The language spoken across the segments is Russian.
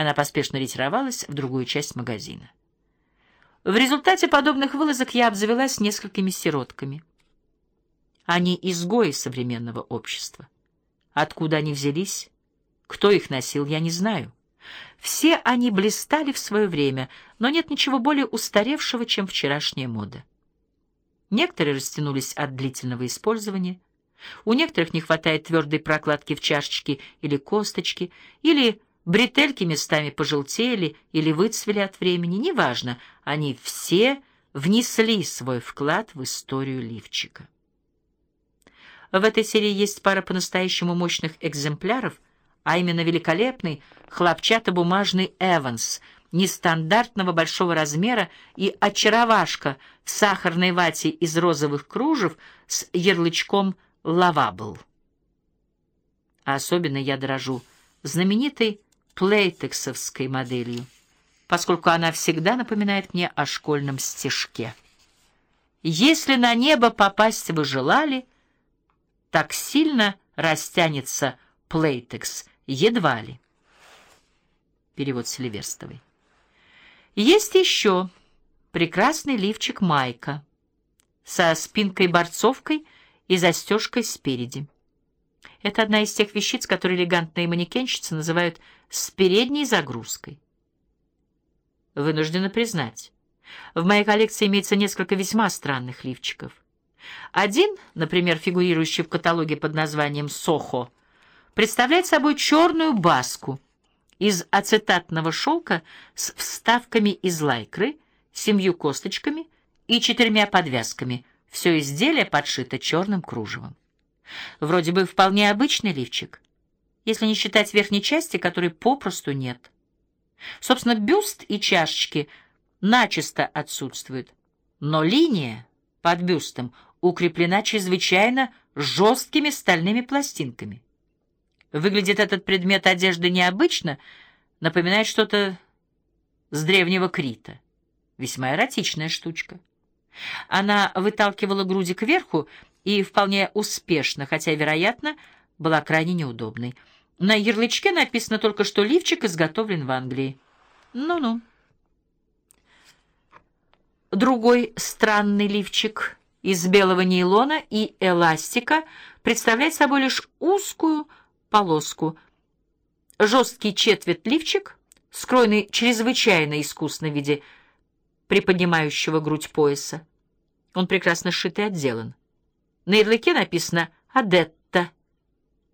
Она поспешно ретировалась в другую часть магазина. В результате подобных вылазок я обзавелась несколькими сиротками. Они изгои современного общества. Откуда они взялись, кто их носил, я не знаю. Все они блистали в свое время, но нет ничего более устаревшего, чем вчерашняя мода. Некоторые растянулись от длительного использования, у некоторых не хватает твердой прокладки в чашечке или косточке, или бретельки местами пожелтели или выцвели от времени, неважно, они все внесли свой вклад в историю лифчика. В этой серии есть пара по-настоящему мощных экземпляров, а именно великолепный хлопчатобумажный «Эванс», нестандартного большого размера и очаровашка в сахарной вате из розовых кружев с ярлычком «Лавабл». А особенно я дорожу знаменитой плейтексовской моделью, поскольку она всегда напоминает мне о школьном стишке. Если на небо попасть вы желали, так сильно растянется плейтекс, едва ли. Перевод Селиверстовой. Есть еще прекрасный лифчик майка со спинкой-борцовкой и застежкой спереди. Это одна из тех вещиц, которые элегантные манекенщицы называют «с передней загрузкой». Вынуждена признать, в моей коллекции имеется несколько весьма странных лифчиков. Один, например, фигурирующий в каталоге под названием «Сохо», представляет собой черную баску из ацетатного шелка с вставками из лайкры, семью косточками и четырьмя подвязками. Все изделие подшито черным кружевом. Вроде бы вполне обычный лифчик, если не считать верхней части, которой попросту нет. Собственно, бюст и чашечки начисто отсутствуют, но линия под бюстом укреплена чрезвычайно жесткими стальными пластинками. Выглядит этот предмет одежды необычно, напоминает что-то с древнего Крита. Весьма эротичная штучка. Она выталкивала груди кверху и вполне успешно, хотя, вероятно, была крайне неудобной. На ярлычке написано только, что лифчик изготовлен в Англии. Ну-ну. Другой странный лифчик из белого нейлона и эластика представляет собой лишь узкую полоску. Жесткий четверть лифчик, скроенный чрезвычайно искусно в виде приподнимающего грудь пояса. Он прекрасно сшит и отделан. На ярлыке написано «Адетта».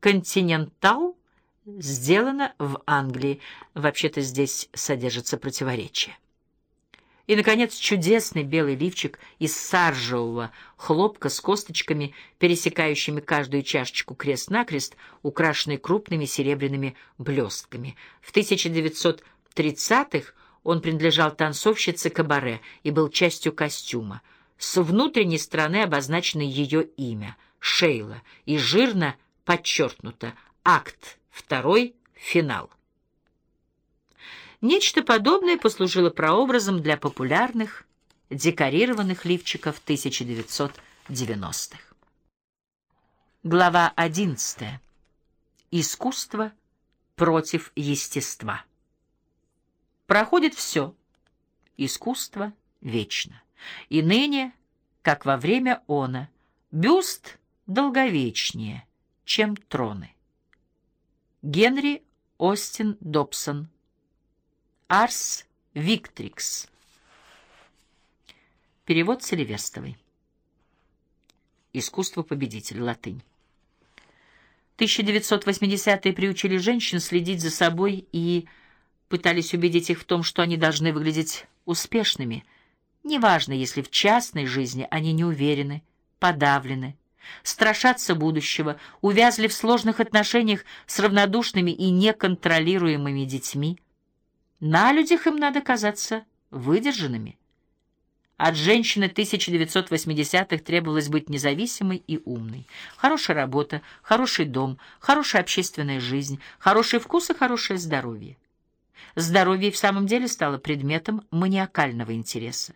«Континентал» сделано в Англии. Вообще-то здесь содержится противоречие. И, наконец, чудесный белый лифчик из саржевого хлопка с косточками, пересекающими каждую чашечку крест-накрест, украшенный крупными серебряными блестками. В 1930-х он принадлежал танцовщице кабаре и был частью костюма. С внутренней стороны обозначено ее имя — Шейла, и жирно подчеркнуто «Акт второй, финал». Нечто подобное послужило прообразом для популярных декорированных лифчиков 1990-х. Глава 11. Искусство против естества. Проходит все. Искусство вечно. И ныне, как во время она, бюст долговечнее, чем троны. Генри Остин Добсон. Арс Виктрикс. Перевод Селиверстовой. Искусство победителя. Латынь. 1980-е приучили женщин следить за собой и пытались убедить их в том, что они должны выглядеть успешными – Неважно, если в частной жизни они не уверены, подавлены, страшатся будущего, увязли в сложных отношениях с равнодушными и неконтролируемыми детьми. На людях им надо казаться выдержанными. От женщины 1980-х требовалось быть независимой и умной. Хорошая работа, хороший дом, хорошая общественная жизнь, хороший вкус и хорошее здоровье. Здоровье в самом деле стало предметом маниакального интереса.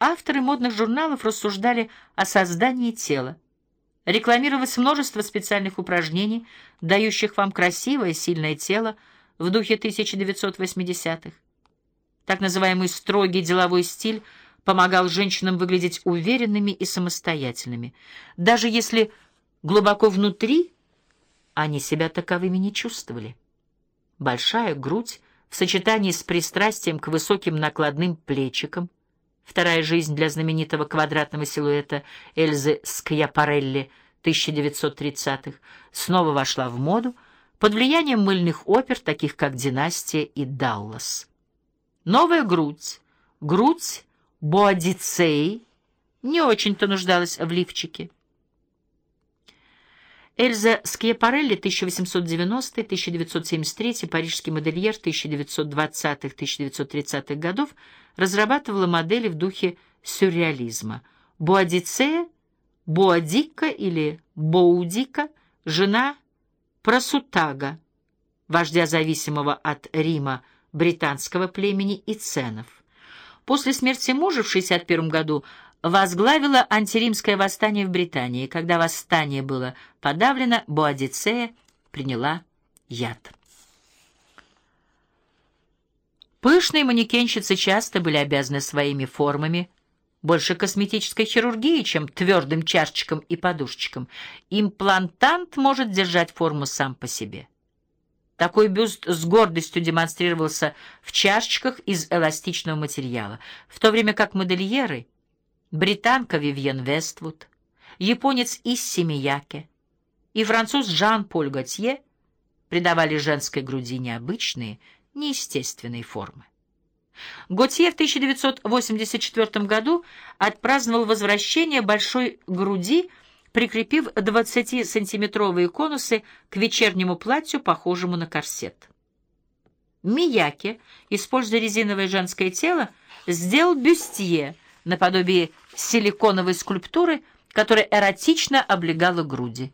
Авторы модных журналов рассуждали о создании тела. Рекламировалось множество специальных упражнений, дающих вам красивое, сильное тело, в духе 1980-х. Так называемый строгий деловой стиль помогал женщинам выглядеть уверенными и самостоятельными, даже если глубоко внутри они себя таковыми не чувствовали. Большая грудь в сочетании с пристрастием к высоким накладным плечикам, вторая жизнь для знаменитого квадратного силуэта Эльзы Скьяпарелли 1930-х, снова вошла в моду под влиянием мыльных опер, таких как «Династия» и «Даллас». Новая грудь, грудь Боадицеи, не очень-то нуждалась в лифчике. Эльза Скьяпарелли, 1890-1973, парижский модельер 1920-1930-х годов, разрабатывала модели в духе сюрреализма. Боадицея, Боадика или Боудика, жена Просутага, вождя зависимого от Рима британского племени Иценов. После смерти мужа в 61 году возглавила антиримское восстание в Британии. Когда восстание было подавлено, Боадицея приняла яд. Пышные манекенщицы часто были обязаны своими формами больше косметической хирургии, чем твердым чашечкам и подушечкам. Имплантант может держать форму сам по себе. Такой бюст с гордостью демонстрировался в чашечках из эластичного материала, в то время как модельеры, британка Вивьен Вествуд, японец Исси Мияке и француз Жан-Поль Готье придавали женской груди необычные, неестественные формы. Готье в 1984 году отпраздновал возвращение большой груди прикрепив 20-сантиметровые конусы к вечернему платью, похожему на корсет. Мияки, используя резиновое женское тело, сделал бюстье наподобие силиконовой скульптуры, которая эротично облегала груди.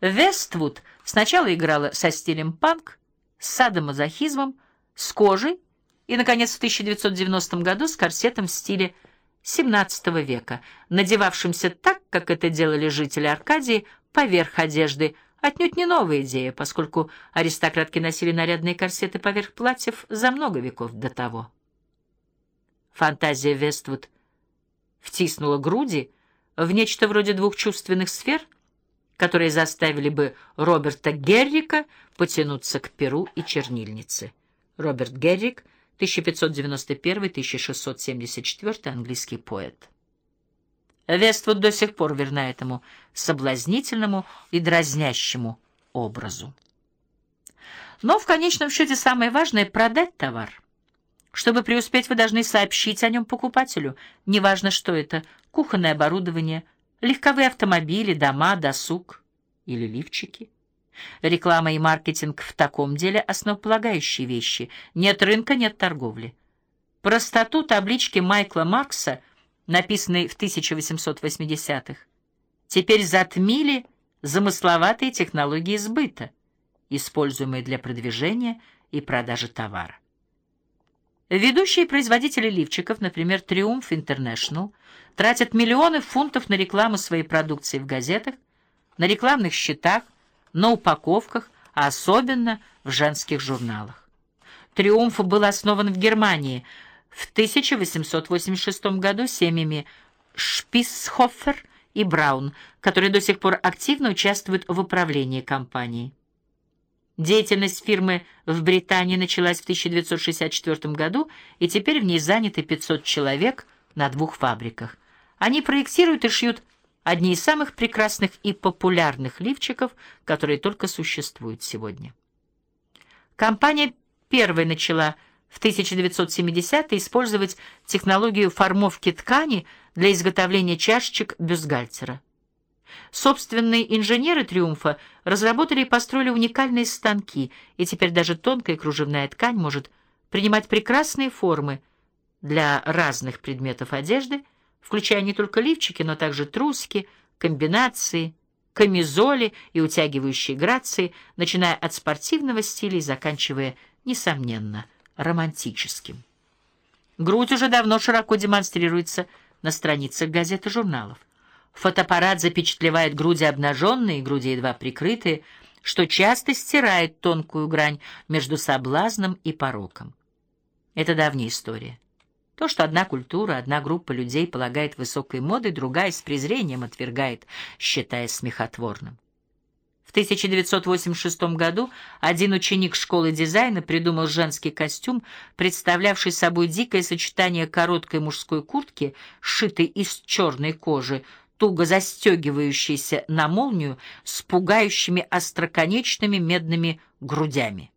Вествуд сначала играла со стилем панк, с садомазохизмом, с кожей и, наконец, в 1990 году с корсетом в стиле XVII века, надевавшимся так, как это делали жители Аркадии, поверх одежды, отнюдь не новая идея, поскольку аристократки носили нарядные корсеты поверх платьев за много веков до того. Фантазия Вествуд втиснула груди в нечто вроде двух чувственных сфер, которые заставили бы Роберта Геррика потянуться к перу и чернильнице. Роберт Геррик — 1591-1674 английский поэт. Вествуд до сих пор верна этому соблазнительному и дразнящему образу. Но в конечном счете самое важное — продать товар. Чтобы преуспеть, вы должны сообщить о нем покупателю. Неважно, что это — кухонное оборудование, легковые автомобили, дома, досуг или лифчики. Реклама и маркетинг в таком деле основополагающие вещи. Нет рынка, нет торговли. Простоту таблички Майкла Маркса, написанной в 1880-х, теперь затмили замысловатые технологии сбыта, используемые для продвижения и продажи товара. Ведущие производители лифчиков, например, Triumph International, тратят миллионы фунтов на рекламу своей продукции в газетах, на рекламных счетах, на упаковках, а особенно в женских журналах. «Триумф» был основан в Германии в 1886 году семьями Шписхофер и Браун, которые до сих пор активно участвуют в управлении компанией. Деятельность фирмы в Британии началась в 1964 году, и теперь в ней заняты 500 человек на двух фабриках. Они проектируют и шьют одни из самых прекрасных и популярных лифчиков, которые только существуют сегодня. Компания первой начала в 1970-е использовать технологию формовки ткани для изготовления чашечек бюстгальтера. Собственные инженеры «Триумфа» разработали и построили уникальные станки, и теперь даже тонкая кружевная ткань может принимать прекрасные формы для разных предметов одежды, включая не только лифчики, но также трусики, комбинации, камизоли и утягивающие грации, начиная от спортивного стиля и заканчивая, несомненно, романтическим. Грудь уже давно широко демонстрируется на страницах газет и журналов. Фотоаппарат запечатлевает груди обнаженные, груди едва прикрытые. что часто стирает тонкую грань между соблазном и пороком. Это давняя история. То, что одна культура, одна группа людей полагает высокой модой, другая с презрением отвергает, считая смехотворным. В 1986 году один ученик школы дизайна придумал женский костюм, представлявший собой дикое сочетание короткой мужской куртки, сшитой из черной кожи, туго застегивающейся на молнию, с пугающими остроконечными медными грудями.